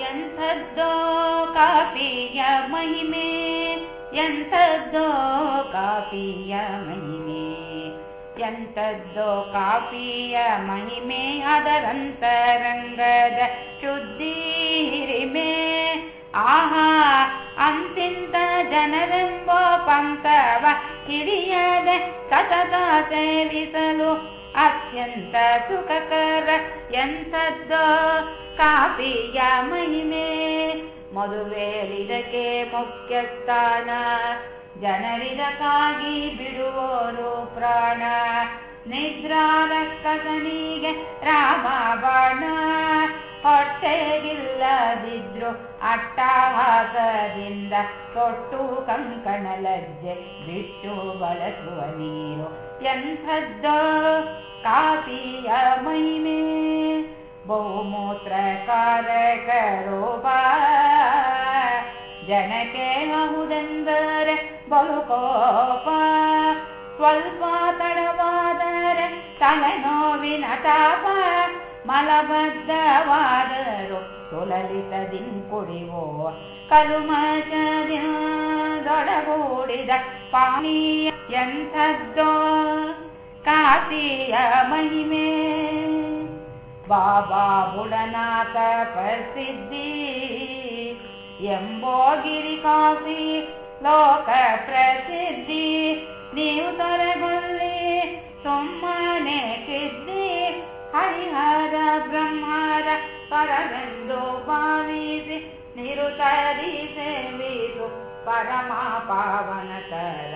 ಎಂಥದ್ದೋ ಕಾಫಿಯ ಮಹಿಮೆ ಎಂಥದ್ದೋ ಕಾಫಿಯ ಮಹಿಮೆ ಎಂಥದ್ದೋ ಕಾಫಿಯ ಮಹಿಮೆ ಅದರಂತರಂಗದ ಶುದ್ಧಿ ಹಿರಿಮೆ ಆಹಾ ಅಂತಿಂತ ಜನರೆಂಬ ಪಂಥವ ಹಿಡಿಯದೆ ಸತತ ಸೇವಿಸಲು ಅತ್ಯಂತ ಸುಖಕರ ಎಂಥದ್ದೋ ಕಾಫಿಯ ಮಹಿಮೆ. ಮದುವೆಯಲ್ಲಿದಕ್ಕೆ ಮುಖ್ಯ ಸ್ಥಾನ ಜನರಿದಕ್ಕಾಗಿ ಬಿಡುವೋರು ಪ್ರಾಣ. ರಾಮ ಅಟ್ಟಹಾಸದಿಂದ ತೊಟ್ಟು ಕಂಕಣ ಲಜ್ಜೆ ಬಿಟ್ಟು ಬಳಸುವ ನೀರು ಎಂಥದ್ದೋ ಕಾಫಿಯ ಮಹಿಮೆ ಬಹುಮೂತ್ರಕಾರಕರೋಪ ಜನಕ್ಕೆ ಹೌದೆಂದರೆ ಬಲುಕೋಪ ಸ್ವಲ್ಪ ತಡವಾದರೆ ತಲೆನೋವಿನ ತಾಪ ಮಲಬದ್ಧವಾದರು ಸುಲಲಿತದಿನ್ ಕುಡಿವೋ ಕಲುಮಚದೊಡಗೂಡಿದ ಪಾನೀಯ ಎಂಥದ್ದೋ ಕಾಶಿಯ ಮಹಿಮೆ ಬಾಬಾ ಬುಡನಾಥ ಪ್ರಸಿದ್ಧಿ ಎಂಬೋಗಿರಿ ಕಾಫಿ ಲೋಕ ಪ್ರಸಿದ್ಧಿ ನಿರುತರಿ ಸೇವಿಸು ಪರಮ ಪಾವನತರ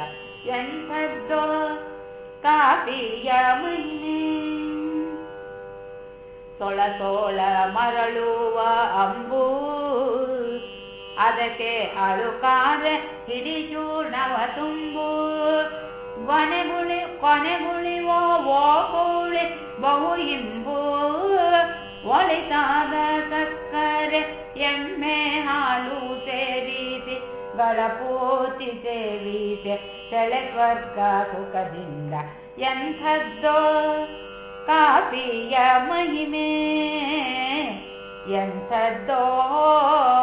ಎಂಥದ್ದೋ ಕಾಫಿಯ ಮಹಿಮೆ ಸೊಳ ಸೋಳ ಮರಳುವ ಅಂಬು ಅದಕ್ಕೆ ಅಳುಕಾರೆ ಹಿಡಿಚೂರ್ಣವ ತುಂಬು ಕೊನೆಗುಳಿ ಕೊನೆಗುಳಿವೋ ಓ ಕೂಳಿ ಬಹು ಇಂಬು ಒಳಿತಾದ ಸೇರಿಸಿ ಗಳಪೂರ್ತಿ ಸೇವಿಸಿ ಸೆಳೆ ಸ್ವರ್ಗ ಸುಖದಿಂದ ಎಂಥದ್ದೋ ಕಾಫಿಯ ಮಹಿಮೆ ಎಂಥದ್ದೋ ಕಾಫಿಯ